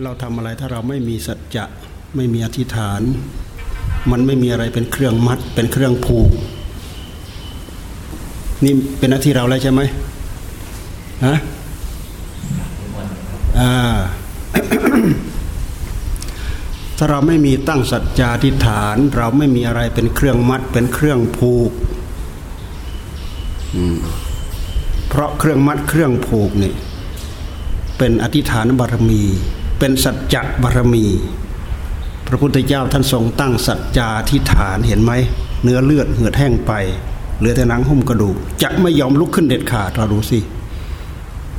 เราทำอะไรถ้าเราไม่มีสัจจะไม่มีอธิษฐาน มันไม่มีอะไรเป็นเครื่องมัด เป็นเครื่องผูก นี่เป็นหน้าที่เราแล้วใช่ไหมฮะอ่าถ้าเราไม่มีตั้งสัจจาธิฐาน เราไม่มีอะไรเป็นเครื่องมัด เป็นเครื่องผูกเพราะเครื่องมัดเครื่องผูกนี่เป็นอธิษฐานบารมี เป็นสัจจะบารมี พระพุทธเจ้าท่านทรงตั้งสัจจาธิฐานเห็นไหม เนื้อเลือดเหือดแห้งไปเหลือแต่หนังหุ้มกระดูกจะไม่ยอมลุกขึ้นเด็ดขาดเราดูสิ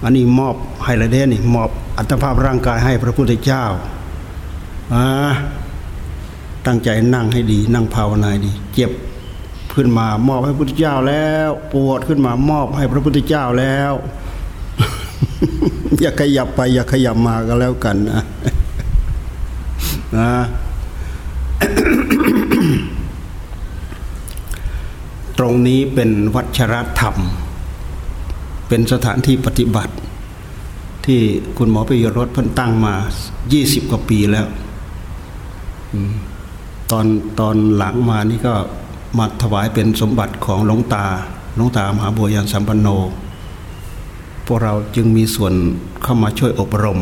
อันนี้มอบให้ละเด้นี่มอบอัตภาพร่างกายให้พระพุทธเจ้าอ่าตั้งใจนั่งให้ดี นั่งภาวนาดี เจ็บขึ้นมามอบให้พระพุทธเจ้าแล้ว ปวดขึ้นมามอบให้พระพุทธเจ้าแล้ว อย่าขยับไป อย่าขยับมาก็แล้วกันนะนะตรงนี้เป็นวัชรธรรม เป็นสถานที่ปฏิบัติ ที่คุณหมอปิยรสเพิ่นตั้งมา 20 กว่าปีแล้ว ตอนตอนหลังมานี่ก็มาถวายเป็นสมบัติของหลวงตาหลวงตามหาบัวยันสัมปันโน พวกเราจึงมีส่วนเข้ามาช่วยอบรม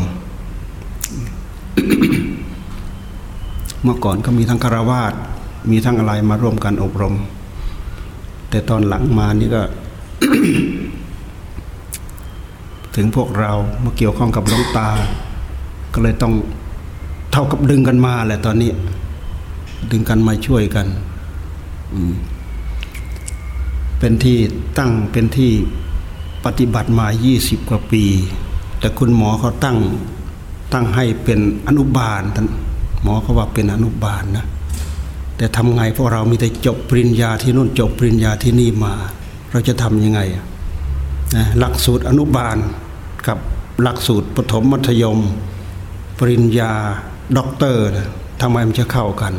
เมื่อก่อนก็มีทั้งคารวาสมีทั้งอะไรมาร่วมกันอบรม แต่ตอนหลังมานี่ก็ ถึงพวกเรามาเกี่ยวข้องกับหลวงตา ก็เลยต้องเท่ากับดึงกันมาแหละตอนนี้ ดึงกันมาช่วยกัน เป็นที่ตั้งเป็นที่ ปฏิบัติมา 20 กว่าปี แต่คุณหมอเขาตั้งตั้งให้เป็นอนุบาลท่านหมอเขาว่าเป็นอนุบาลนะแต่ทำไงพวกเรามีแต่จบปริญญาที่นู่นจบปริญญาที่นี่มา เราจะทำยังไงนะหลักสูตรอนุบาลกับหลักสูตรปฐมมัธยม ปริญญาด็อกเตอร์ทำไมมันจะเข้ากัน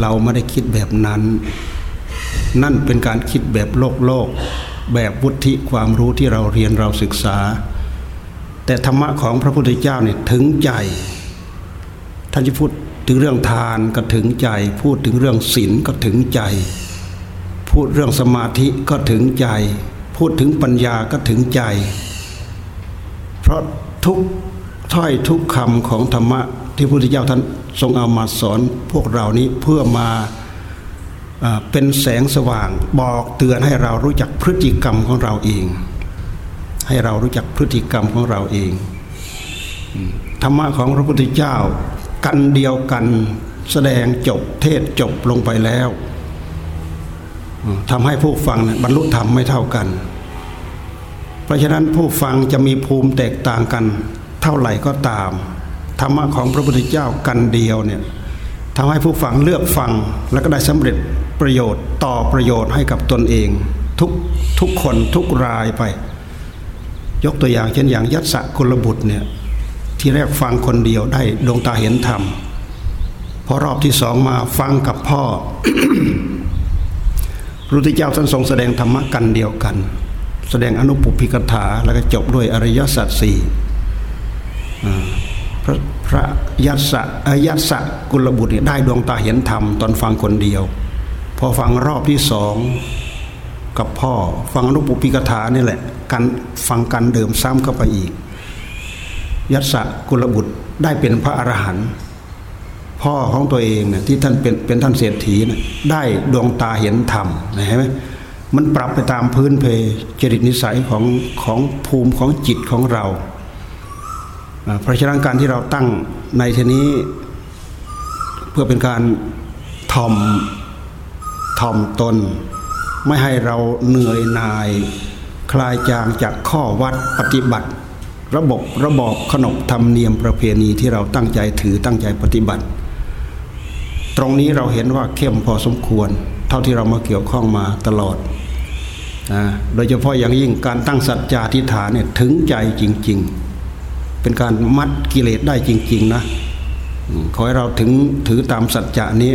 เราไม่ได้คิดแบบนั้น นั่นเป็นการคิดแบบโลกโลก แบบวุฒิความรู้ที่เราเรียนเราศึกษา แต่ธรรมะของพระพุทธเจ้าเนี่ยถึงใจท่านจะพูดถึงเรื่องทานก็ถึงใจ พูดถึงเรื่องศีลก็ถึงใจ พูดเรื่องสมาธิก็ถึงใจ พูดถึงปัญญาก็ถึงใจ เพราะทุกถ้อยทุกคำของธรรมะที่พระพุทธเจ้าท่านทรงเอามาสอนพวกเรานี้เพื่อมา เป็นแสงสว่างบอกเตือนให้เรารู้จักพฤติกรรมของเราเอง ให้เรารู้จักพฤติกรรมของเราเองธรรมะของพระพุทธเจ้า กันเดียวกันแสดงจบเทศจบลงไปแล้วทำให้ผู้ฟังบรรลุธรรมไม่เท่ากัน เพราะฉะนั้นผู้ฟังจะมีภูมิแตกต่างกัน เท่าไหร่ก็ตาม ธรรมะของพระพุทธเจ้ากันเดียวเนี่ยทำให้ผู้ฟังเลือกฟังแล้วก็ได้สำเร็จ ประโยชน์ต่อประโยชน์ให้กับตนเอง ทุกทุกคนทุกรายไป ยกตัวอย่างเช่นอย่างยัตสะกุลบุตรเนี่ยที่แรกฟังคนเดียวได้ดวงตาเห็นธรรมพอรอบที่สองมาฟังกับพ่อพระพุทธเจ้าท่านทรงแสดงธรรมะกันเดียวกัน แสดงอนุปุพิกถาแล้วก็จบด้วยอริยสัจสี่พระพระยัสสะยัสสะกุลบุตรได้ดวงตาเห็นธรรมตอนฟังคนเดียว พอฟังรอบที่สองกับพ่อ ฟังอนุปุพิกถานี่แหละกันฟังกันเดิมซ้ำเข้าไปอีก ยัสสะกุลบุตรได้เป็นพระอรหันต์พ่อของตัวเองเนี่ยที่ท่านเป็นเป็นท่านเศรษฐีเนี่ยได้ดวงตาเห็นธรรมเห็นไหมมันปรับไปตามพื้นเพจริตนิสัยของของภูมิของจิตของเรา เพราะฉะนั้นการที่เราตั้งในทีนี้ เพื่อเป็นการทอม ทอมตน ไม่ให้เราเหนื่อยนาย คลายจางจากข้อวัดปฏิบัติ ระบบระบอบขนบธรรมเนียมประเพณีที่เราตั้งใจถือตั้งใจปฏิบัติ ตรงนี้เราเห็นว่าเข้มพอสมควร เท่าที่เรามาเกี่ยวข้องมาตลอดโดยเฉพาะอย่างยิ่งการตั้งสัจจาธิฐานเนี่ยถึงใจจริง ๆ เป็นการมัดกิเลสได้จริง ๆ นะ ขอให้เราถึงถือตามสัจจะนี้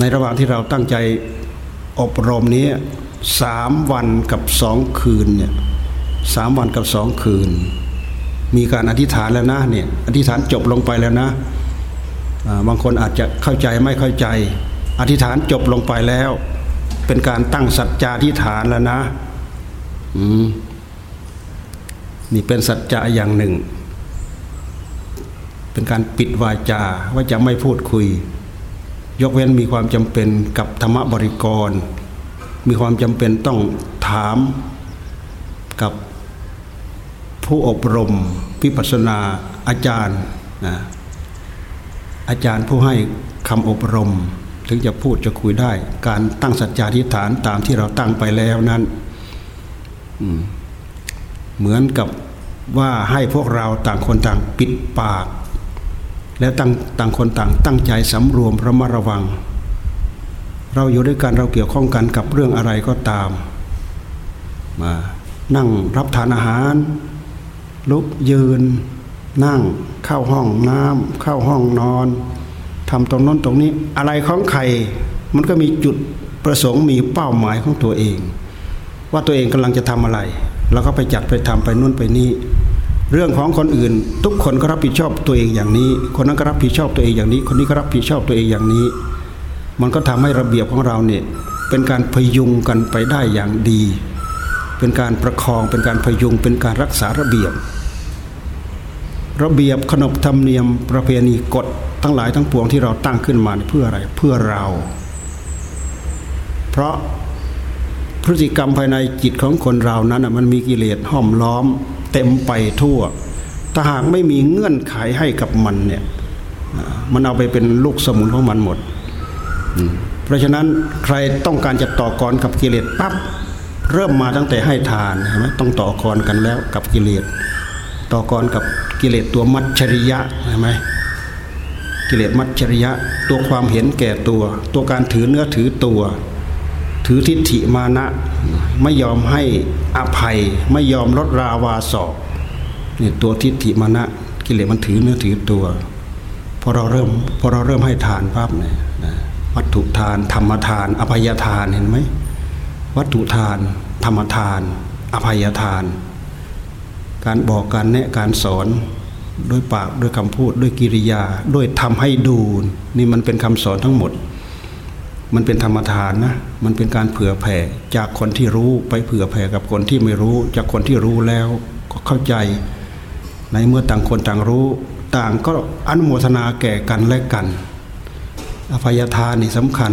ในระหว่างที่เราตั้งใจอบรมนี้สามวันกับสองคืนเนี่ยสามวันกับสองคืน มีการอธิษฐานแล้วนะเนี่ยอธิษฐานจบลงไปแล้วนะบางคนอาจจะเข้าใจไม่เข้าใจ อธิษฐานจบลงไปแล้ว เป็นการตั้งสัจจาธิษฐานแล้วนะนี่เป็นสัจจะอย่างหนึ่ง เป็นการปิดวาจาว่าจะไม่พูดคุย ยกเว้นมีความจำเป็นกับธรรมบริกร มีความจำเป็นต้องถามกับผู้อบรมพิปัสนาอาจารย์นะอาจารย์ผู้ให้คำอบรม ถึงจะพูดจะคุยได้ การตั้งสัจจาธิฐานตามที่เราตั้งไปแล้วนั้นเหมือนกับว่าให้พวกเราต่างคนต่างปิดปาก และต่างต่างคนต่างตั้งใจสำรวมระมัดระวัง เราอยู่ด้วยกันเราเกี่ยวข้องกันกับเรื่องอะไรก็ตาม มานั่งรับทานอาหาร ลุกยืน นั่งเข้าห้องน้ำเข้าห้องนอนทำตรงน้นตรงนี้อะไรของใครมันก็มีจุดประสงค์มีเป้าหมายของตัวเอง ว่าตัวเองกำลังจะทำอะไรเราก็ไปจัดไปทำไปนู่นไปนี่ เรื่องของคนอื่น ทุกคนก็รับผิดชอบตัวเองอย่างนี้ คนนั้นก็รับผิดชอบตัวเองอย่างนี้ คนนี้ก็รับผิดชอบตัวเองอย่างนี้ มันก็ทำให้ระเบียบของเราเนี่ยเป็นการพยุงกันไปได้อย่างดี เป็นการประคองเป็นการพยุงเป็นการรักษาระเบียบ ระเบียบขนบธรรมเนียมประเพณีกฎทั้งหลายทั้งปวงที่เราตั้งขึ้นมาเพื่ออะไรเพื่อเรา เพราะพฤติกรรมภายในจิตของคนเรานั้นมันมีกิเลสห้อมล้อม เต็มไปทั่ว ถ้าหากไม่มีเงื่อนไขให้กับมันเนี่ยมันเอาไปเป็นลูกสมุนของมันหมด เพราะฉะนั้นใครต้องการจะต่อกรกับกิเลสปั๊บเริ่มมาตั้งแต่ให้ทานใช่ไหมต้องต่อกรกันแล้วกับกิเลสต่อกรกับกิเลสตัวมัจฉริยะใช่ไหมกิเลสมัจฉริยะ ตัวความเห็นแก่ตัว ตัวการถือเนื้อถือตัว ถือทิฏฐิมานะ ไม่ยอมให้อภัย ไม่ยอมลดราวาสอกนี่ตัวทิฏฐิมานะกิเลสมันถือเนื้อถือตัวพอเราเริ่มพอเราเริ่มให้ทานภาพเนี่ยวัตถุทาน ธรรมทาน อภัยทานเห็นไหมวัตถุทาน ธรรมทาน อภัยทาน การบอกการแนะการสอนด้วยปากด้วยคำพูดด้วยกิริยา ด้วยทำให้ดูนี่มันเป็นคำสอนทั้งหมด มันเป็นธรรมทานนะ มันเป็นการเผื่อแผ่จากคนที่รู้ไปเผื่อแผ่กับคนที่ไม่รู้ จากคนที่รู้แล้วก็เข้าใจ ในเมื่อต่างคนต่างรู้ ต่างก็อนุโมทนาแก่กันและกัน อภัยทานนี่สำคัญ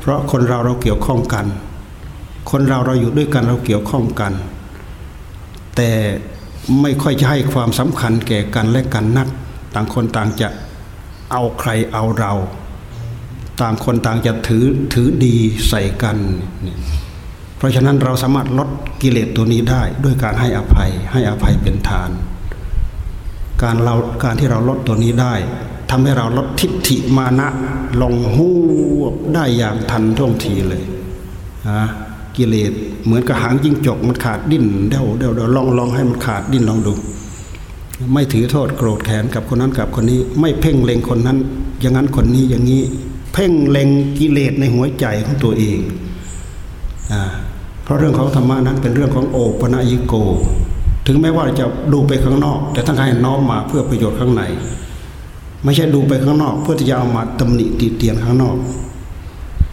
เพราะคนเราเราเกี่ยวข้องกัน คนเราเราอยู่ด้วยกันเราเกี่ยวข้องกัน แต่ไม่ค่อยจะให้ความสำคัญแก่กันและกันนัก ต่างคนต่างจะเอาใครเอาเรา ต่างคนต่างจะถือถือดีใส่กัน เพราะฉะนั้นเราสามารถลดกิเลสตัวนี้ได้ด้วยการให้อภัย ให้อภัยเป็นทาน การเราการที่เราลดตัวนี้ได้ทำให้เราลดทิฏฐิมานะลงหูได้อย่างทันท่วงทีเลยนะกิเลสเหมือนกับหางจิ้งจกมันขาดดิ้นเดี๋ยวเดี๋ยวเดี๋ยวลองลองให้มันขาดดิ้นลองดู ไม่ถือโทษโกรธแค้นกับคนนั้นกับคนนี้ ไม่เพ่งเล็งคนนั้น อย่างนั้นคนนี้อย่างนี้ พ่งเล็งกิเลสในหัวใจของตัวเองอเพราะเรื่องของธรรมะนั้นเป็นเรื่องของโอปนายิโก ถึงแม้ว่าจะดูไปข้างนอก แต่ทั้งให้น้อมมาเพื่อประโยชน์ข้างใน ไม่ใช่ดูไปข้างนอก เพื่อที่จะเอามาตำหนิตีเตียนข้างนอก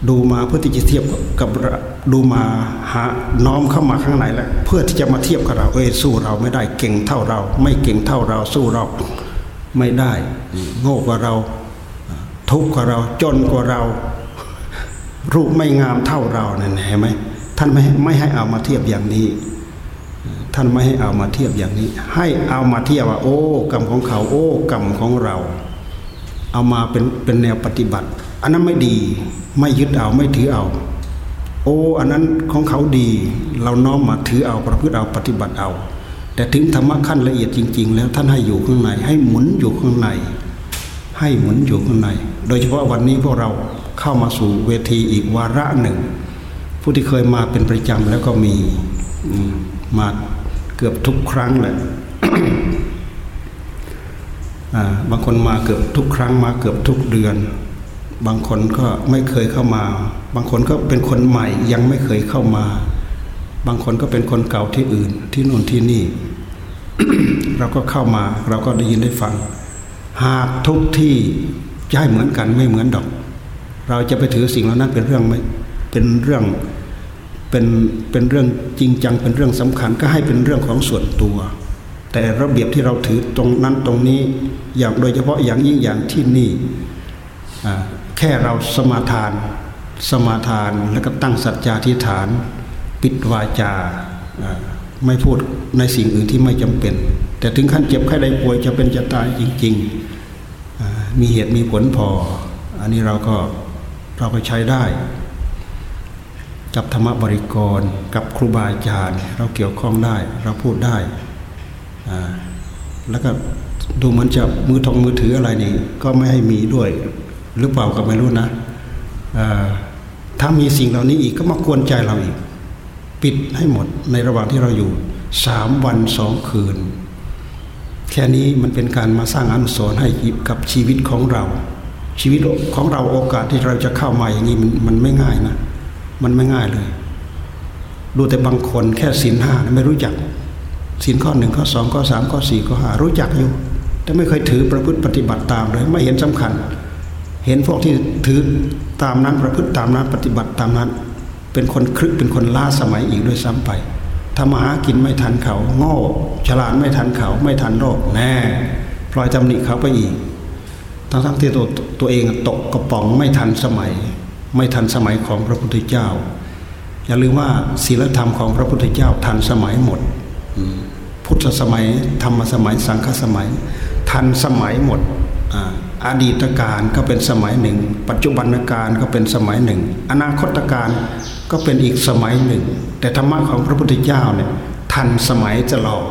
ดูมาเพื่อที่จะเทียบกับดูมาหาน้อมเข้ามาข้างในแล้วเพื่อที่จะมาเทียบกับเราเอ้ยสู้เราไม่ได้เก่งเท่าเรา ไม่เก่งเท่าเราสู้เราไม่ได้โง่กว่าเรา ทุกข์กว่าเราจนกว่าเรา รูปไม่งามเท่าเราเนี่ยเห็นไหมท่านไม่ไม่ให้เอามาเทียบอย่างนี้ ท่านไม่ให้เอามาเทียบอย่างนี้ ให้เอามาเทียบว่า โอ้ กรรมของเขา โอ้ กรรมของเรา เอามาเป็นเป็นแนวปฏิบัติ อันนั้นไม่ดีไม่ยึดเอาไม่ถือเอา โอ้อันนั้นของเขาดี เราน้อมมาถือเอาประพฤติเอาปฏิบัติเอา แต่ถึงธรรมะขั้นละเอียดจริง ๆ แล้วท่านให้อยู่ข้างในให้หมุนอยู่ข้างใน ให้หมุนอยู่ข้างใน โดยเฉพาะวันนี้พวกเราเข้ามาสู่เวทีอีกวาระหนึ่ง ผู้ที่เคยมาเป็นประจำแล้วก็มีมาเกือบทุกครั้งเลยบางคนมาเกือบทุกครั้งมาเกือบทุกเดือน บางคนก็ไม่เคยเข้ามา บางคนก็เป็นคนใหม่ยังไม่เคยเข้ามา บางคนก็เป็นคนเก่าที่อื่นที่นู่นที่นี่ เราก็เข้ามาเราก็ได้ยินได้ฟัง หากทุกที่จะให้เหมือนกันไม่เหมือนดอก เราจะไปถือสิ่งเหล่านั้นเป็นเรื่องไม่เป็นเรื่องเป็นเป็นเรื่องจริงจังเป็นเรื่องสำคัญก็ให้เป็นเรื่องของส่วนตัว แต่ระเบียบที่เราถือตรงนั้นตรงนี้อย่างโดยเฉพาะอย่างยิ่งอย่างที่นี่แค่เราสมาทาน สมาทานแล้วก็ตั้งสัจจาธิฐาน ปิดวาจาไม่พูดในสิ่งอื่นที่ไม่จำเป็น แต่ถึงขั้นเจ็บไข้ได้ป่วยจะเป็นจะตายจริงๆ มีเหตุมีผลพอ อันนี้เราก็เราก็ใช้ได้ กับธรรมบริกรกับครูบาอาจารย์ เราเกี่ยวข้องได้เราพูดได้แล้วก็ดูเหมือนจะมือทองมือถืออะไรนี่ก็ไม่ให้มีด้วย หรือเปล่าก็ไม่รู้นะถ้ามีสิ่งเหล่านี้อีกก็มากวนใจเราอีก ปิดให้หมดในระหว่างที่เราอยู่สามวันสองคืน แค่นี้มันเป็นการมาสร้างอนุสรณ์ให้กับชีวิตของเรา ชีวิตของเราโอกาสที่เราจะเข้ามาอย่างนี้มันมันไม่ง่ายนะ มันไม่ง่ายเลย ดูแต่บางคนแค่ศีลห้าไม่รู้จักศีลข้อหนึ่งข้อสองข้อสามข้อสี่ข้อห้ารู้จักอยู่ แต่ไม่เคยถือประพฤติปฏิบัติตามเลยไม่เห็นสำคัญ เห็นพวกที่ถือตามนั้นประพฤติตามนั้นปฏิบัติตามนั้น เป็นคนคลึกเป็นคนล้าสมัยอีกด้วยซ้ำไป ทำมาหากินไม่ทันเขา โง่ ฉลาดไม่ทันเขา ไม่ทันโลกแน่ปล่อยตำหนิเขาไปอีก ทั้งทั้งที่ตัวตัวเองตกกระป๋องไม่ทันสมัย ไม่ทันสมัยของพระพุทธเจ้า อย่าลืมว่าศีลธรรมของพระพุทธเจ้าทันสมัยหมดพุทธสมัยธรรมสมัยสังฆสมัย ทันสมัยหมดอ อดีตการก็เป็นสมัยหนึ่ง ปัจจุบันการก็เป็นสมัยหนึ่ง อนาคตการก็เป็นอีกสมัยหนึ่ง แต่ธรรมะของพระพุทธเจ้าเนี่ยทันสมัยตลอด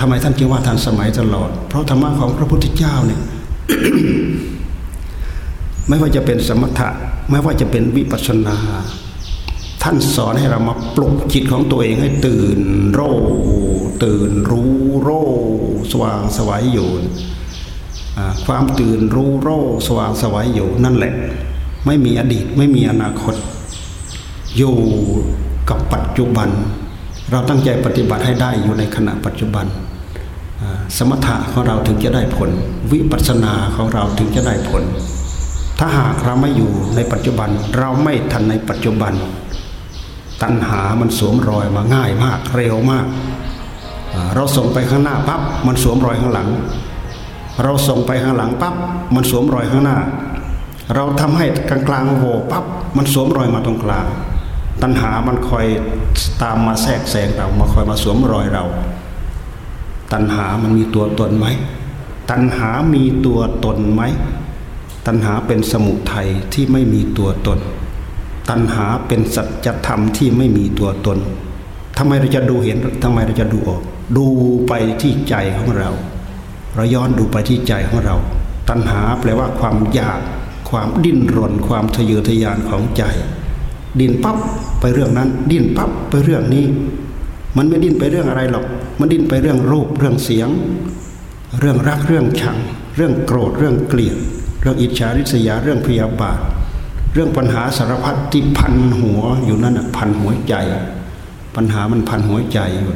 ทำไมท่านจึงว่าทันสมัยตลอด เพราะธรรมะของพระพุทธเจ้าเนี่ยไม่ว่าจะเป็นสมถะไม่ว่าจะเป็นวิปัสสนา ท่านสอนให้เรามาปลุกจิตของตัวเองให้ตื่นโรตื่นรู้โรสว่างสวายอยู่ ความตื่นรู้โรสว่างสวายอยู่นั่นแหละ ไม่มีอดีตไม่มีอนาคต อยู่กับปัจจุบัน เราตั้งใจปฏิบัติให้ได้อยู่ในขณะปัจจุบัน สมถะของเราถึงจะได้ผล วิปัสสนาของเราถึงจะได้ผล ถ้าหากเราไม่อยู่ในปัจจุบันเราไม่ทันในปัจจุบัน ตัณหามันสวมรอยมาง่ายมากเร็วมาก เราส่งไปข้างหน้าปั๊บมันสวมรอยข้างหลัง เราส่งไปข้างหลังปั๊บมันสวมรอยข้างหน้า เราทำให้กลางกลางโหปั๊บมันสวมรอยมาตรงกลาง ตัณหามันคอยตามมาแทรกแซงเรามาคอยมาสวมรอยเรา ตัณหามันมีตัวตนไหมตัณหามีตัวตนไหมตัณหาเป็นสมุทัยที่ไม่มีตัวตน ตัณหาเป็นสัจธรรมที่ไม่มีตัวตนทำไมเราจะดูเห็นทำไมเราจะดูออก ดูไปที่ใจของเรา เราย้อนดูไปที่ใจของเรา ตัณหาแปลว่าความอยาก ความดิ้นรน ความทะเยอทะยานของใจ ดิ้นปั๊บไปเรื่องนั้น ดิ้นปั๊บไปเรื่องนี้ มันไม่ดิ้นไปเรื่องอะไรหรอก มันดิ้นไปเรื่องรูปเรื่องเสียง เรื่องรักเรื่องชัง เรื่องโกรธเรื่องเกลียด เรื่องอิจฉาริษยาเรื่องพยาบาทเรื่องปัญหาสารพัดที่พันหัวอยู่นั่นพันหัวใจ ปัญหามันพันหัวใจอยู่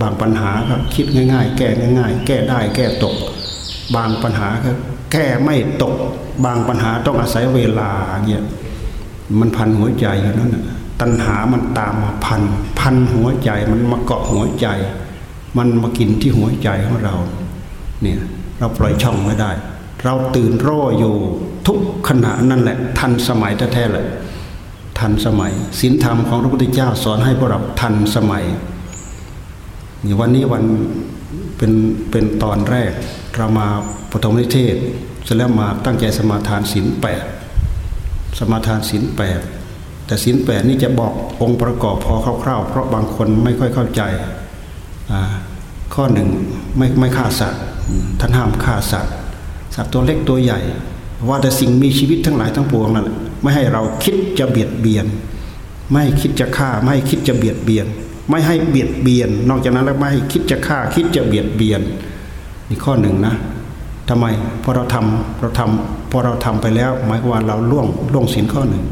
บางปัญหาก็คิดง่าย ๆ แก้ง่าย ๆ แก้ได้แก้ตก บางปัญหาก็แก้ไม่ตก บางปัญหาต้องอาศัยเวลาเงี้ยมันพันหัวใจอยู่นั่นตัณหามันตามมาพัน พันหัวใจมันมาเกาะหัวใจ มันมากินที่หัวใจของเรา เนี่ยเราปล่อยช่องไม่ได้ เราตื่นร่อยู่ทุกขณะนั่นแหละ ทันสมัยแท้ๆเลยทันสมัยศีลธรรมของพระพุทธเจ้าสอนให้พวกเราทันสมัย นี่วันนี้วันเป็นเป็นตอนแรกเรามาปฐมนิเทศเสร็จแล้วมาตั้งใจสมาทานศีลแปดสมาทานศีลแปดแต่ศีลแปดนี่จะบอกองค์ประกอบพอคร่าวๆ เพราะบางคนไม่ค่อยเข้าใจข้อหนึ่งไม่ไม่ฆ่าสัตว์ท่านห้ามฆ่าสัตว์สัตว์ตัวเล็กตัวใหญ่ ว่าแต่สิ่งมีชีวิตทั้งหลายทั้งปวงนั่นแหละไม่ให้เราคิดจะเบียดเบียน ไม่คิดจะฆ่าไม่คิดจะเบียดเบียน ไม่ให้เบียดเบียน นอกจากนั้นแล้วไม่ให้คิดจะฆ่าคิดจะเบียดเบียนนี่ข้อหนึ่งนะทำไมพอเราทำเราทำพอเราทำไปแล้ว หมายความว่าเราล่วงล่วงศีลข้อหนึ่ง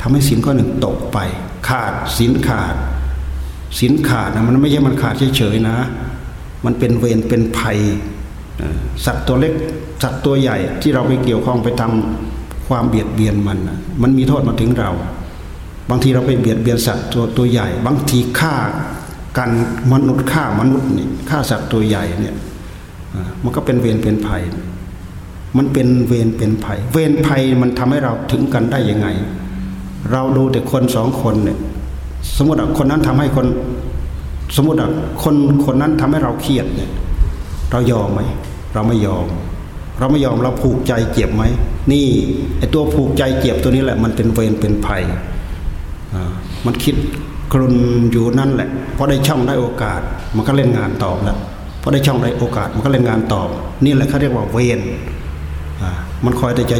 ทำให้ศีลข้อหนึ่งตกไป ขาดศีลขาดศีลขาดนะมันไม่ใช่มันขาดเฉยๆนะ มันเป็นเวรเป็นภัยสัตว์ตัวเล็กสัตว์ตัวใหญ่ที่เราไปเกี่ยวข้องไปทำความเบียดเบียนมัน มันมีโทษมาถึงเรา บางทีเราไปเบียดเบียนสัตว์ตัวตัวใหญ่ บางทีฆ่ากันมนุษย์ฆ่ามนุษย์นี่ฆ่าสัตว์ตัวใหญ่เนี่ยมันก็เป็นเวรเป็นภัย มันเป็นเวรเป็นภัย เวรภัยมันทำให้เราถึงกันได้ยังไง เราดูแต่คนสองคนเนี่ยสมมติว่าคนนั้นทำให้คน สมมติว่าคนคนนั้นทำให้เราเครียดเนี่ยเรายอมไหมเราไม่ยอม เราไม่ยอมเราผูกใจเจ็บไหมนี่ไอตัวผูกใจเจ็บตัวนี้แหละ มันเป็นเวรเป็นภัย มันคิดกลุนอยู่นั่นแหละพอได้ช่องได้โอกาส มันก็เล่นงานตอบแล้วพอได้ช่องได้โอกาส มันก็เล่นงานตอบ นี่แหละเขาเรียกว่าเวรมันคอยแต่จะ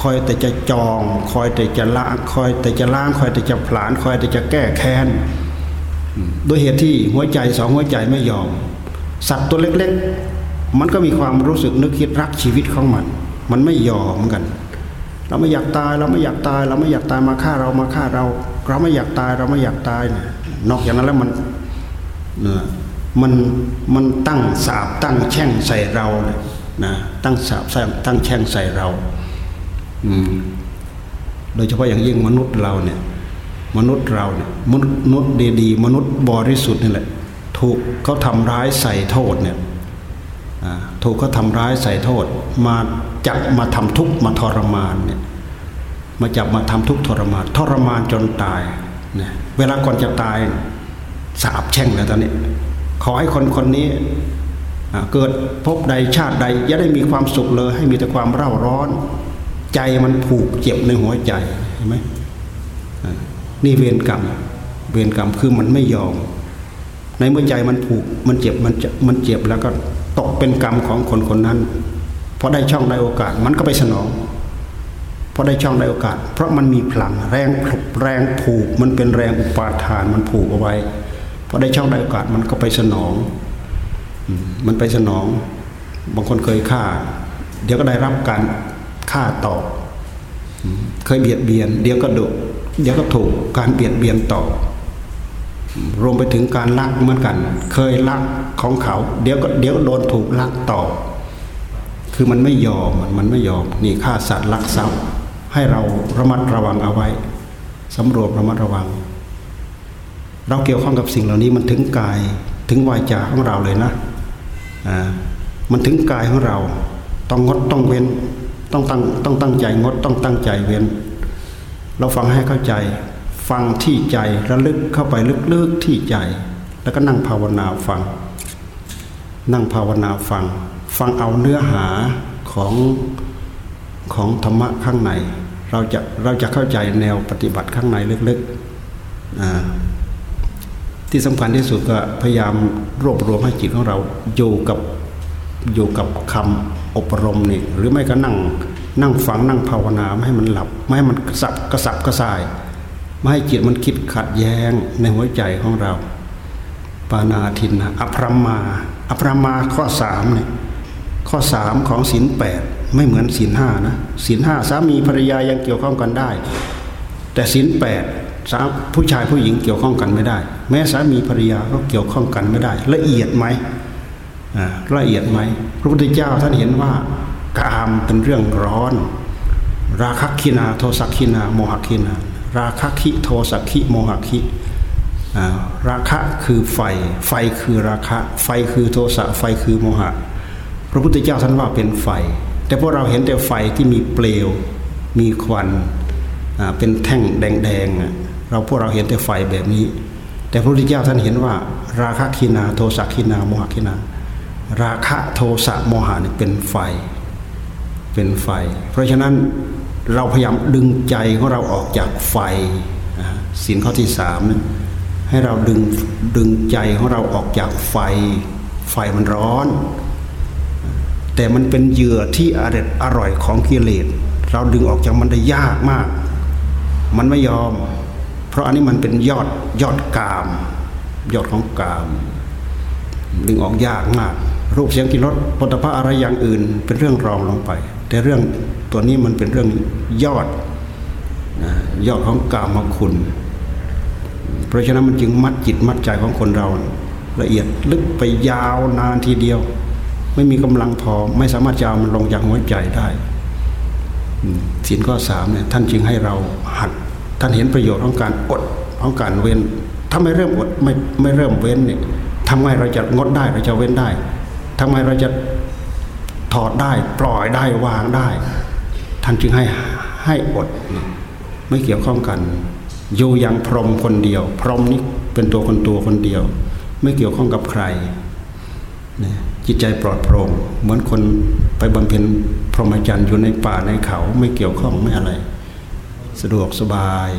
คอยแต่จะจอง คอยแต่จะล้างคอยแต่จะล้างคอยแต่จะผลาญคอยแต่จะแก้แค้นด้วยเหตุที่หัวใจสองหัวใจไม่ยอม สัตว์ตัวเล็กๆ มันก็มีความรู้สึกนึกคิดรักชีวิตของมัน มันไม่ยอมกัน เราไม่อยากตายเราไม่อยากตาย เราไม่อยากตายมาฆ่าเรามาฆ่าเรา เราไม่อยากตายเราไม่อยากตายเนี่ยนอกจากนั้นแล้วมันมันมันตั้งสาบตั้งแช่งใส่เราเนี่ยนะตั้งสาบตั้งแช่งใส่เราอืมโดยเฉพาะอย่างยิ่งมนุษย์เราเนี่ย มนุษย์เราเนี่ยมนุษย์ดีๆมนุษย์บริสุทธิ์นี่แหละ ถูกเขาทำร้ายใส่โทษเนี่ยถูกเขาทำร้ายใส่โทษ มาจับมาทำทุกข์มาทรมานเนี่ย มาจับมาทำทุกทรมานทรมานจนตายเนี่ยเวลาก่อนจะตายสาบแช่งแล้วตอนนี้ ขอให้คนคนนี้เกิดพบใดชาติใดอย่าได้มีความสุขเลย ให้มีแต่ความเร่าร้อน ใจมันผูกเจ็บในหัวใจเห็นไหมนี่เวรกรรม เวรกรรมคือมันไม่ยอม ในเมื่อใจมันผูกมันเจ็บมันมันเจ็บแล้วก็ตกเป็นกรรมของคนคนนั้นพอได้ช่องได้โอกาสมันก็ไปสนอง พอได้ช่องได้โอกาส เพราะมันมีพลังแรงผลแรงผูก มันเป็นแรงอุปาทานมันผูกเอาไว้พอได้ช่องได้โอกาสมันก็ไปสนองมันไปสนอง บางคนเคยฆ่า เดี๋ยวก็ได้รับการฆ่าตอบเคยเบียดเบียน เดี๋ยวก็ดุเดี๋ยวก็ถูกการเบียดเบียนตอบรวมไปถึงการลักเหมือนกัน เคยลักของเขา เดี๋ยวก็เดี๋ยวโดนถูกลักตอบคือมันไม่ยอมมันไม่ยอม นี่ฆ่าสัตว์ลักทรัพย์ ให้เราระมัดระวังเอาไว้สำรวมระมัดระวัง เราเกี่ยวข้องกับสิ่งเหล่านี้มันถึงกายถึงวาจาของเราเลยนะอ่ามันถึงกายของเรา ต้องงดต้องเว้นต้องตั้งต้องตั้งใจงดต้องตั้งใจเว้น เราฟังให้เข้าใจ ฟังที่ใจระลึกเข้าไปลึกๆที่ใจ แล้วก็นั่งภาวนาฟัง นั่งภาวนาฟัง ฟังเอาเนื้อหาของของธรรมะข้างใน เราจะเราจะเข้าใจแนวปฏิบัติข้างในลึกๆที่สำคัญที่สุดก็พยายามรวบรวมให้จิตของเราอยู่กับอยู่กับคำอบรมนี่หรือไม่ก็นั่งนั่งฟังนั่งภาวนาไม่ให้มันหลับไม่ให้มันกระสับกระสับกระส่ายไม่ให้จิตมันคิดขัดแย้งในหัวใจของเรา ปานาทินอภรมาอภรมาข้อสามเนี่ยข้อสามของศีลแปด ไม่เหมือนศีลห้านะศีลห้าสามีภรรยายังเกี่ยวข้องกันได้ แต่ศีลแปดสามผู้ชายผู้หญิงเกี่ยวข้องกันไม่ได้ แม้สามีภรรยาก็เกี่ยวข้องกันไม่ได้ ละเอียดไหมละเอียดไหมพระพุทธเจ้าท่านเห็นว่ากามเป็นเรื่องร้อน ราคัคคินาโทสัคคินา โมหัคคินา ราคัคคิโทสัคคิโมหัคคิราคะคือไฟ ไฟคือราคะ ไฟคือโทสะไฟคือโมหะ พระพุทธเจ้าท่านว่าเป็นไฟ แต่พวกเราเห็นแต่ไฟที่มีเปลว มีควันเป็นแท่งแดงๆเราพวกเราเห็นแต่ไฟแบบนี้ แต่พระพุทธเจ้าท่านเห็นว่า ราคัคคินาโทสัคคินาโมหัคคินา ราคะโทสะโมหะนี่เป็นไฟ เป็นไฟ เพราะฉะนั้นเราพยายามดึงใจของเราออกจากไฟสินข้อที่สามนะให้เราดึงดึงใจของเราออกจากไฟ ไฟมันร้อน แต่มันเป็นเหยื่อที่อร่อยอร่อยของกิเลสเราดึงออกจากมันได้ยากมาก มันไม่ยอม เพราะอันนี้มันเป็นยอดยอดกาม ยอดของกาม ดึงออกยากมาก รูปเสียงกินรสปฐพะอะไรอย่างอื่น เป็นเรื่องรองลงไป แต่เรื่องตัวนี้มันเป็นเรื่องยอดยอดของกามคุณ เพราะฉะนั้นมันจึงมัดจิตมัดใจของคนเราละเอียดลึกไปยาวนานทีเดียว ไม่มีกำลังพอไม่สามารถจะเอามันลงจากหัวใจได้สินข้อสามเนี่ยท่านจึงให้เราหัดท่านเห็นประโยชน์ของการอดของการเว้น ถ้าไม่เริ่มอดไม่ไม่เริ่มเว้นเนี่ยทำไงเราจะงดได้เราจะเว้นได้ทำไมเราจะถอดได้ปล่อยได้วางได้ ท่านจึงให้ให้อด ไม่เกี่ยวข้องกันอยู่อย่างพรหมคนเดียว พรหมนี้เป็นตัวคนตัวคนเดียว ไม่เกี่ยวข้องกับใครนะ จิตใจปลอดโปร่งเหมือนคนไปบำเพ็ญพรหมจรรย์อยู่ในป่าในเขาไม่เกี่ยวข้องไม่อะไร สะดวกสบาย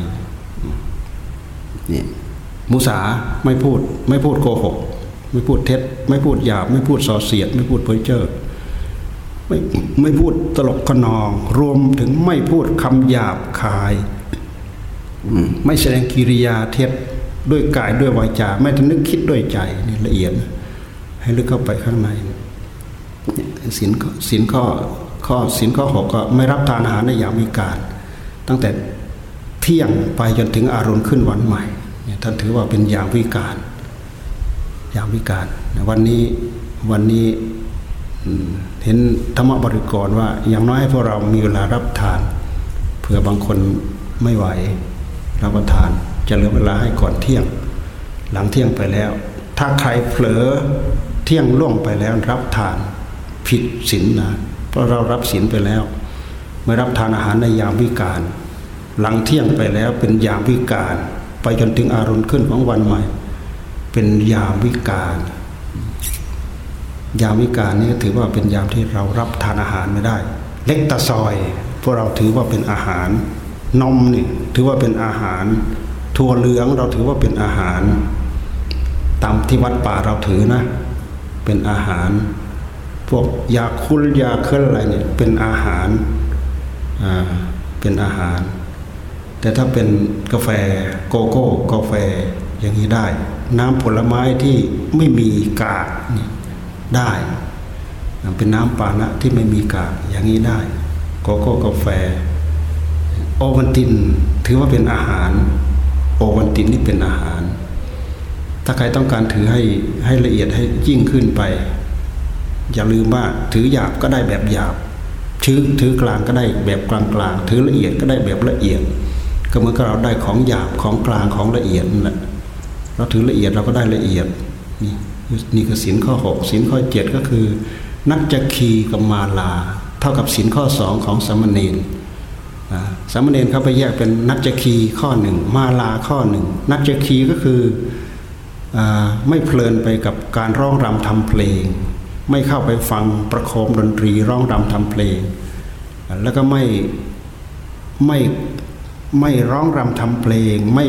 นี่มุสาไม่พูดไม่พูดโกหก ไม่พูดเท็จ ไม่พูดหยาบ ไม่พูดส่อเสียด ไม่พูดเพ้อเจ้อไม่ไม่พูดตลกขนอง รวมถึงไม่พูดคำหยาบคายไม่แสดงกิริยาเท็จด้วยกายด้วยวาจา ไม่ต้องนึกคิดด้วยใจนี่ละเอียด ให้ลึกเข้าไปข้างในสินสินข้อข้อสินข้อหกก็ไม่รับทานอาหารในยามวิการ ตั้งแต่เที่ยงไปจนถึงอารมณ์ขึ้นวันใหม่เนี่ยท่านถือว่าเป็นยามวิการยามวิการวันนี้วันนี้เห็นธรรมบริกรว่าอย่างน้อยให้พวกเรามีเวลารับทานเผื่อบางคนไม่ไหวรับประทาน จะเหลือเวลาให้ก่อนเที่ยง หลังเที่ยงไปแล้ว ถ้าใครเผลอ เที่ยงล่วงไปแล้วรับทานผิดศีลนะเพราะเรารับศีลไปแล้วไม่รับทานอาหารในยามวิกาลหลังเที่ยงไปแล้วเป็นยามวิกาลไปจนถึงอารมณ์ขึ้นของวันใหม่ เป็นยามวิกาลยามวิกาลนี่ถือว่าเป็นยามที่เรารับทานอาหารไม่ได้ เล็กตะซอยพวกเราถือว่าเป็นอาหาร นมนี่ถือว่าเป็นอาหารถั่วเหลืองเราถือว่าเป็นอาหาร ตามที่วัดป่าเราถือนะ เป็นอาหาร พวกยาคุลยาเคลื่อนอะไรเนี่ยเป็นอาหารอ่าเป็นอาหาร แต่ถ้าเป็นกาแฟโกโก้กาแฟอย่างนี้ได้ น้ำผลไม้ที่ไม่มีกากได้เป็นน้ำปานะที่ไม่มีกากอย่างนี้ได้โกโก้กาแฟ โอวันตินถือว่าเป็นอาหาร โอวันตินนี่เป็นอาหาร ถ้าใครต้องการถือให้ให้ละเอียดให้ยิ่งขึ้นไป อย่าลืมว่าถือหยาบก็ได้แบบหยาบถือถือกลางก็ได้แบบกลางกลางถือละเอียดก็ได้แบบละเอียด ก็เหมือนกับเราได้ของหยาบของกลางของละเอียดนั่นแหละเราถือละเอียดเราก็ได้ละเอียดนี่นี่คือสินข้อหกสินข้อเจ็ดก็คือ นักจักคีกับมาลา เท่ากับสินข้อสองของสมณีนสามเณรเขาไปแยกเป็นนักจจคีข้อหนึ่งมาลาข้อหนึ่งนักจจคีก็คือ ไม่เพลินไปกับการร้องรำทำเพลง ไม่เข้าไปฟังประโคมดนตรีร้องรำทำเพลง แล้วก็ไม่ไม่ไม่ร้องรำทำเพลง ไม่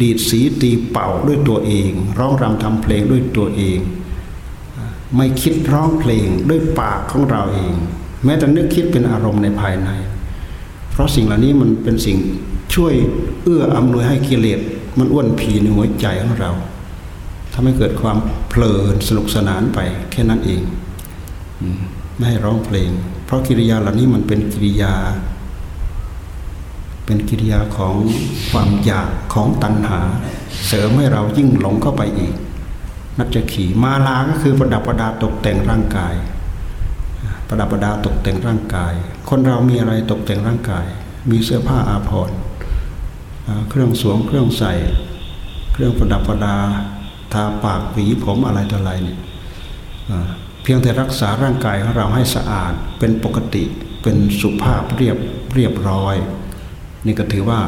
ดีดสีตีเป่าด้วยตัวเอง ร้องรำทำเพลงด้วยตัวเอง ไม่คิดร้องเพลงด้วยปากของเราเอง แม้แต่นึกคิดเป็นอารมณ์ในภายใน เพราะสิ่งเหล่านี้มันเป็นสิ่งช่วยเอื้ออำนวยให้กิเลสมันอ้วนผีในหัวใจของเรา ทำให้เกิดความเพลินสนุกสนานไปแค่นั้นเองไม่ให้ร้องเพลง เพราะกิริยาเหล่านี้มันเป็นกิริยา เป็นกิริยาของความอยากของตัณหา เสริมให้เรายิ่งหลงเข้าไปอีก นักจะขี่มาลาก็คือประดับประดาตกแต่งร่างกาย ประดับประดาตกแต่งร่างกาย คนเรามีอะไรตกแต่งร่างกาย มีเสื้อผ้าอาภรณ์เครื่องสวมเครื่องใส่ เครื่องประดับประดา ทาปากหวีผมอะไรต่ออะไรเนี่ยเพียงแต่รักษาร่างกายของเราให้สะอาดเป็นปกติเป็นสุภาพเรียบเรียบร้อย นี่ก็ถือว่า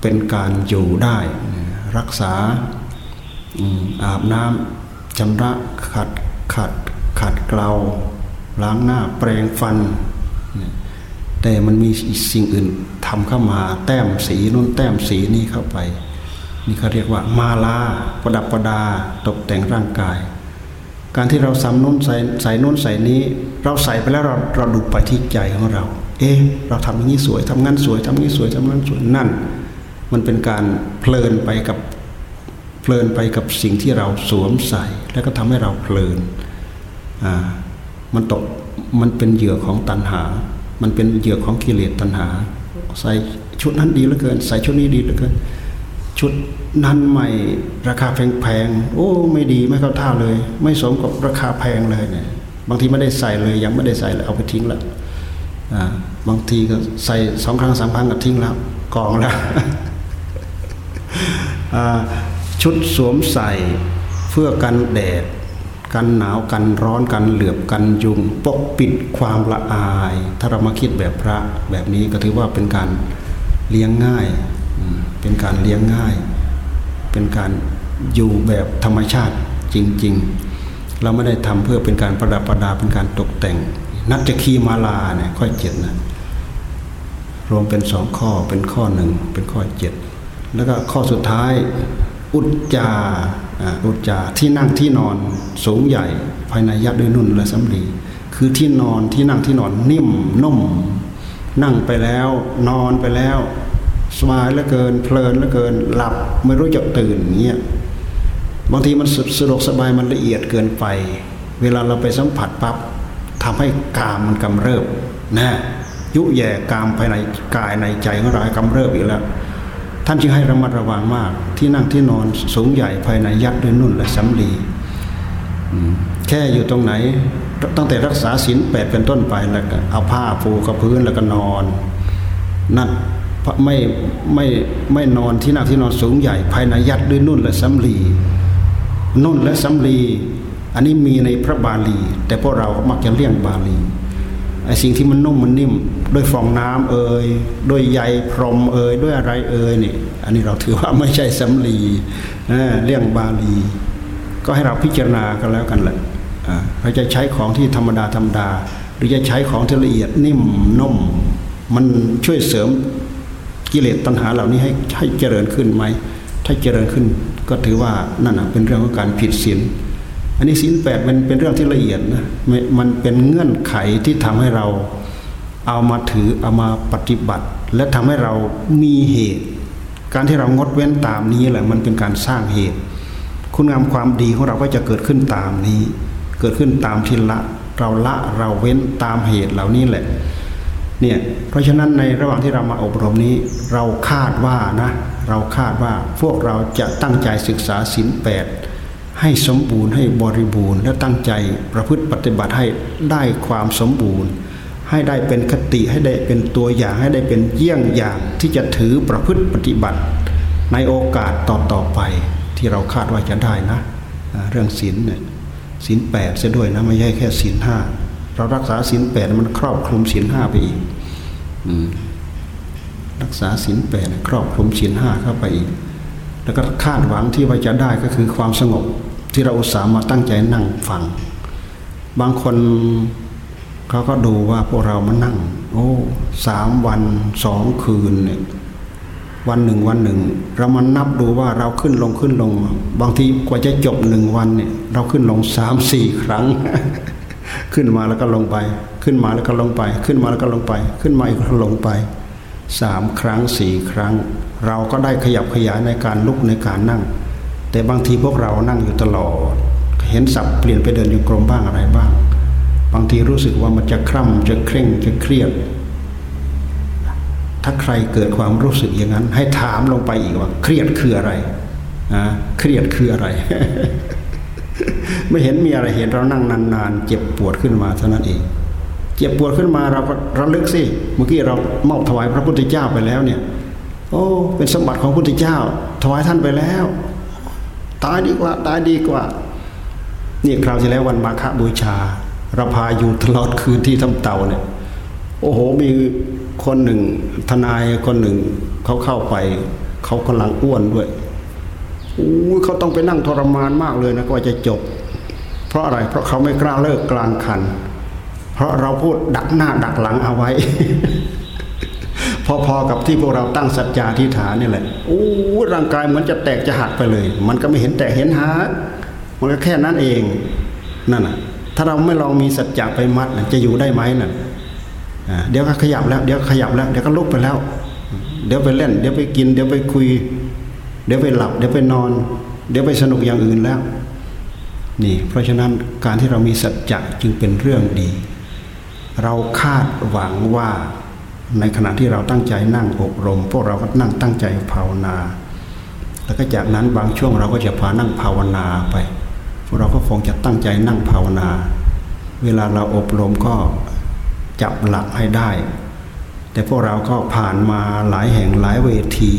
เป็นการอยู่ได้ รักษาอาบน้ำชำระขัดขัดขัดเกลาล้างหน้าแปรงฟัน แต่มันมีสิ่งอื่นทำเข้ามาแต้มสีนู้นแต้มสีนี้เข้าไป นี่เขาเรียกว่ามาลาประดับประดาตกแต่งร่างกาย การที่เราซ้ำนู้นใส่ใส่นู้นใส่นี้ เราใส่ไปแล้วเราเราดูไปที่ใจของเรา เอ๊ะเราทำอย่างนี้สวยทำงั้นสวยทำนี้สวยทำนั้นสวยนั่น มันเป็นการเพลินไปกับเพลินไปกับสิ่งที่เราสวมใส่ แล้วก็ทำให้เราเพลินอ่ามันตกมันเป็นเหยื่อของตัณหา มันเป็นเหยื่อของกิเลสตัณหา ใส่ชุดนั้นดีเหลือเกิน ใส่ชุดนี้ดีเหลือเกิน ชุดนั้นใหม่ราคาแพงๆโอ้ไม่ดีไม่เข้าท่าเลย ไม่สมกับราคาแพงเลยเนี่ยบางทีไม่ได้ใส่เลยยังไม่ได้ใส่เลยเอาไปทิ้งแล้วบางทีก็ใส่สองครั้งสามครั้งก็ทิ้งแล้วกองแล้วชุดสวมใส่เพื่อกันแดด กันหนาวกันร้อนกันเหลือบกันยุงปกปิดความละอาย ถ้าเรามาคิดแบบพระแบบนี้ก็ถือว่าเป็นการเลี้ยงง่าย เป็นการเลี้ยงง่าย เป็นการอยู่แบบธรรมชาติจริง ๆ เราไม่ได้ทำเพื่อเป็นการประดับประดาเป็นการตกแต่ง นัจคีมาลาเนี่ยข้อเจ็ดนะรวมเป็นสองข้อเป็นข้อหนึ่งเป็นข้อเจ็ดแล้วก็ข้อสุดท้ายอุจจาอุจจาที่นั่งที่นอนสูงใหญ่ ภายในยัดด้วยนุ่นและสำลีคือที่นอนที่นั่งที่นอนนิ่มนุ่ม นั่งไปแล้วนอนไปแล้ว สบายเหลือเกิน เพลินเหลือเกิน หลับไม่รู้จักตื่นเงี้ยบางทีมันสะดวกสบายมันละเอียดเกินไป เวลาเราไปสัมผัสปับ๊บทำให้กามมันกำเริบนะยุแย่กามภายในกายในใจของเรากำเริบอีกแล้วท่านจึงให้ระมัดระวังมาก ที่นั่งที่นอนสูงใหญ่ภายในยัดด้วยนุ่นและสำลีแค่อยู่ตรงไหน ตั้งแต่รักษาศีลแปดเป็นต้นไปแล้วก็เอาผ้าปูกับพื้นแล้วก็นอน นั่น ไม่ไม่ไม่นอนที่นั่งที่นอนสูงใหญ่ ภายในยัดด้วยนุ่นและสำลีนุ่นและสำลีอันนี้มีในพระบาลี แต่พวกเรามักจะเลี่ยงบาลีไอ้สิ่งที่มันนุ่มมันนิ่มด้วยฟองน้ำเอ่ยด้วยใยพรมเอ่ยด้วยอะไรเอ่ยนี่อันนี้เราถือว่าไม่ใช่สำลีเลี่ยงบาลี ก็ให้เราพิจารณากันแล้วกันแหละเราจะใช้ของที่ธรรมดาธรรมดา หรือจะใช้ของที่ละเอียดนิ่มนุ่มมันช่วยเสริม กิเลสตัณหาเหล่านี้ให้ให้เจริญขึ้นไหม ถ้าเจริญขึ้นก็ถือว่านั่นเป็นเรื่องของการผิดศีลอันนี้ศีลแปดมันเป็นเรื่องที่ละเอียดนะมันเป็นเงื่อนไขที่ทำให้เราเอามาถือเอามาปฏิบัติ และทำให้เรามีเหตุ การที่เรางดเว้นตามนี้แหละมันเป็นการสร้างเหตุ คุณงามความดีของเราก็จะเกิดขึ้นตามนี้ เกิดขึ้นตามที่ละเราละเราเว้นตามเหตุเหล่านี้แหละ เนี่ยเพราะฉะนั้นในระหว่างที่เรามาอบรมนี้ เราคาดว่านะเราคาดว่าพวกเราจะตั้งใจศึกษาศีลแปดให้สมบูรณ์ให้บริบูรณ์ และตั้งใจประพฤติปฏิบัติให้ได้ความสมบูรณ์ ให้ได้เป็นคติให้ได้เป็นตัวอย่างให้ได้เป็นเยี่ยงอย่างที่จะถือประพฤติปฏิบัติ ในโอกาสต่อต่อไปที่เราคาดว่าจะได้นะ เรื่องศีลเนี่ยศีลแปดเสียด้วยนะไม่ใช่แค่ศีลห้า เรารักษาศีลแปดมันครอบคลุมศีลห้าไปอีกรักษาศีลแปดครอบคลุมศีลห้าเข้าไปอีก แล้วก็คาดหวังที่ว่าจะได้ก็คือความสงบ ที่เราอุตส่าห์มาตั้งใจนั่งฟัง บางคนเขาก็ดูว่าพวกเรามานั่ง โอ้สามวันสองคืนเนี่ยวันหนึ่งวันหนึ่ง เรามานับดูว่าเราขึ้นลงขึ้นลง บางทีกว่าจะจบหนึ่งวันเนี่ย เราขึ้นลงสามสี่ครั้ง ขึ้นมาแล้วก็ลงไป ขึ้นมาแล้วก็ลงไป ขึ้นมาแล้วก็ลงไป ขึ้นมาอีกลงไปสามครั้งสี่ครั้ง เราก็ได้ขยับขยายในการลุกในการนั่ง แต่บางทีพวกเรานั่งอยู่ตลอด เห็นสับเปลี่ยนไปเดินอยู่กรมบ้างอะไรบ้าง บางทีรู้สึกว่ามันจะคร่ำจะเคร่งจะเครียด ถ้าใครเกิดความรู้สึกอย่างนั้น ให้ถามลงไปอีกว่า เครียดคืออะไรอ่าเครียดคืออะไร ไม่เห็นมีอะไรเห็นเรานั่งนานๆเจ็บปวดขึ้นมาเท่านั้นเอง เจ็บปวดขึ้นมาเราระลึกสิเมื่อกี้เรามอบถวายพระพุทธเจ้าไปแล้วเนี่ย โอ้ เป็นสมบัติของพระพุทธเจ้า ถวายท่านไปแล้ว ตายดีกว่าตายดีกว่านี่คราวที่แล้ววันมาฆบูชาเราพาอยู่ตลอดคืนที่ทำเตาเนี่ย โอ้โหมีคนหนึ่งทนายคนหนึ่งเขาเข้าไป เขากำลังอ้วนด้วยอู้เขาต้องไปนั่งทรมานมากเลยนะก็จะจบ เพราะอะไรเพราะเขาไม่กล้าเลิกกลางคัน เพราะเราพูดดักหน้าดักหลังเอาไว้ พอๆกับที่พวกเราตั้งสัจจาทิฏฐานนี่แหละอู้ร่างกายเหมือนจะแตกจะหักไปเลย มันก็ไม่เห็นแตกเห็นหักมันก็แค่นั้นเองนั่นน่ะ ถ้าเราไม่ลองมีสัจจะไปมัดจะอยู่ได้ไหมน่ะเดี๋ยวก็ขยับแล้ว เดี๋ยวขยับแล้วเดี๋ยวก็ลุกไปแล้ว เดี๋ยวไปเล่น เดี๋ยวไปกิน เดี๋ยวไปคุย เดี๋ยวไปหลับ เดี๋ยวไปนอน เดี๋ยวไปสนุกอย่างอื่นแล้ว นี่เพราะฉะนั้นการที่เรามีสัจจะจึงเป็นเรื่องดี เราคาดหวังว่าในขณะที่เราตั้งใจนั่งอบรม พวกเราก็นั่งตั้งใจภาวนา แล้วก็จากนั้นบางช่วงเราก็จะพานั่งภาวนาไป พวกเราก็คงจะตั้งใจนั่งภาวนา เวลาเราอบรมก็จับหลักให้ได้ แต่พวกเราก็ผ่านมาหลายแห่งหลายเวที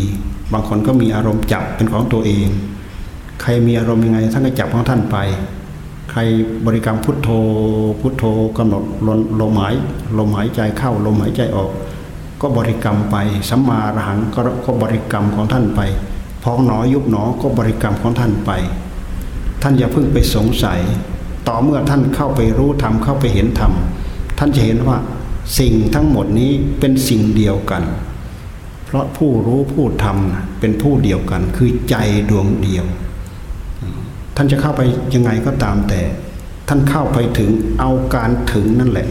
บางคนก็มีอารมณ์จับเป็นของตัวเอง ใครมีอารมณ์ยังไงท่านก็จับของท่านไป ใครบริกรรมพุทโธพุทโธกำหนดลมลมหายลมหายใจเข้าลมหายใจออก ก็บริกรรมไปสัมมาอรหังก็ก็บริกรรมของท่านไปพองหนอยุบหนอก็บริกรรมของท่านไป ท่านอย่าเพิ่งไปสงสัย ต่อเมื่อท่านเข้าไปรู้ธรรมเข้าไปเห็นธรรมท่านจะเห็นว่าสิ่งทั้งหมดนี้เป็นสิ่งเดียวกัน เพราะผู้รู้ผู้ทำเป็นผู้เดียวกัน คือใจดวงเดียว ท่านจะเข้าไปยังไงก็ตามแต่ ท่านเข้าไปถึงเอาการถึงนั่นแหละ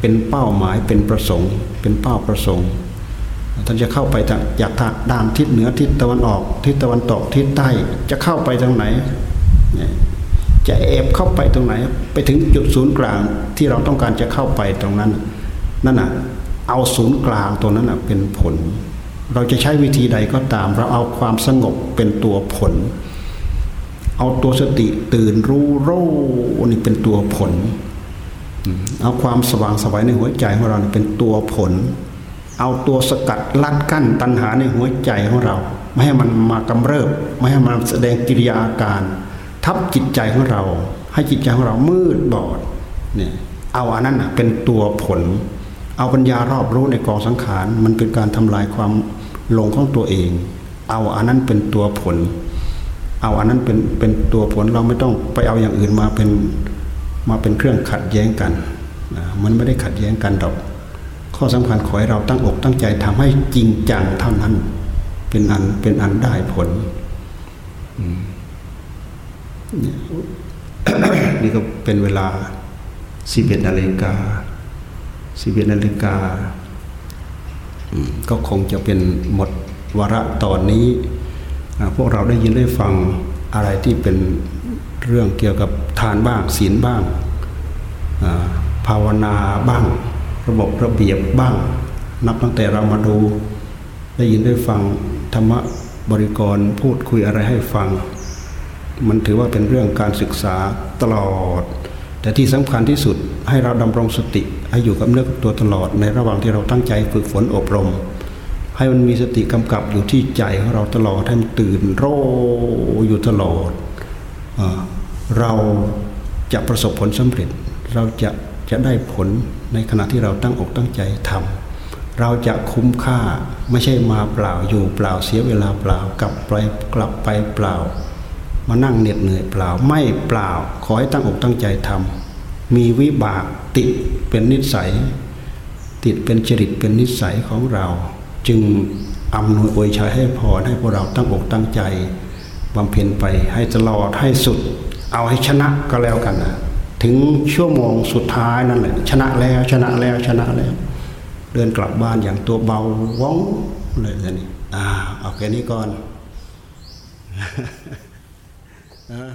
เป็นเป้าหมายเป็นประสงค์ เป็นเป้าประสงค์ ท่านจะเข้าไปจากทางด้านทิศเหนือทิศตะวันออก ทิศตะวันตกทิศใต้จะเข้าไปทางไหน จะแอบเข้าไปตรงไหน ไปถึงจุดศูนย์กลางที่เราต้องการจะเข้าไปตรงนั้น นั่นน่ะเอาศูนย์กลางตรงนั้นน่ะเป็นผล เราจะใช้วิธีใดก็ตาม เราเอาความสงบเป็นตัวผล เอาตัวสติตื่นรู้รู้นี่เป็นตัวผล เอาความสว่างสวัยในหัวใจของเราเป็นตัวผล เอาตัวสกัดลัดกั้นตัณหาในหัวใจของเรา ไม่ให้มันมากำเริบ ไม่ให้มันแสดงกิริยาอาการ ทับจิตใจของเรา ให้จิตใจของเรามืดบอดเนี่ยเอาอันนั้นเป็นตัวผล เอาปัญญารอบรู้ในกองสังขารมันเป็นการทำลายความหลงของตัวเอง เอาอันนั้นเป็นตัวผล เอาอันนั้นเป็นเป็นตัวผลเราไม่ต้องไปเอาอย่างอื่นมาเป็นมาเป็นเครื่องขัดแย้งกันนะมันไม่ได้ขัดแย้งกันดอกข้อสำคัญขอให้เราตั้งอกตั้งใจทำให้จริงจังเท่านั้น เป็นอันเป็นอันได้ผลนี่ก็เป็นเวลาสิบเอ็ดนาฬิกาสิบเอ็ดนาฬิกาก็คงจะเป็นหมดวาระตอนนี้ พวกเราได้ยินได้ฟังอะไรที่เป็นเรื่องเกี่ยวกับทานบ้างศีลบ้างภาวนาบ้าง ระบบระเบียบบ้าง นับตั้งแต่เรามาดู ได้ยินได้ฟังธรรมะบริกรพูดคุยอะไรให้ฟัง มันถือว่าเป็นเรื่องการศึกษาตลอด แต่ที่สำคัญที่สุดให้เราดำรงสติให้อยู่กับเนื้อกับตัวตลอดในระหว่างที่เราตั้งใจฝึกฝนอบรม ให้มันมีสติกำกับอยู่ที่ใจของเราตลอดให้มันตื่นโรอยู่ตลอดเราจะประสบผลสำเร็จ เราจะจะได้ผลในขณะที่เราตั้งอกตั้งใจทำเราจะคุ้มค่าไม่ใช่มาเปล่าอยู่เปล่าเสียเวลาเปล่ากลับไปกลับไปเปล่า มานั่งเหน็ดเหนื่อยเปล่าไม่เปล่า ขอให้ตั้งอกตั้งใจทำมีวิบากติดเป็นนิสัย ติดเป็นจริตเป็นนิสัยของเรา จึงอำนวยอวยชัยให้พรให้พวกเราตั้งอกตั้งใจบำเพ็ญไปให้ตลอดให้สุด เอาให้ชนะก็แล้วกันนะถึงชั่วโมงสุดท้ายนั่นแหละชนะแล้วชนะแล้วชนะแล้ว เดินกลับบ้านอย่างตัวเบาว่องเลยนี่อ่าเอาแค่นี้ก่อน Uh,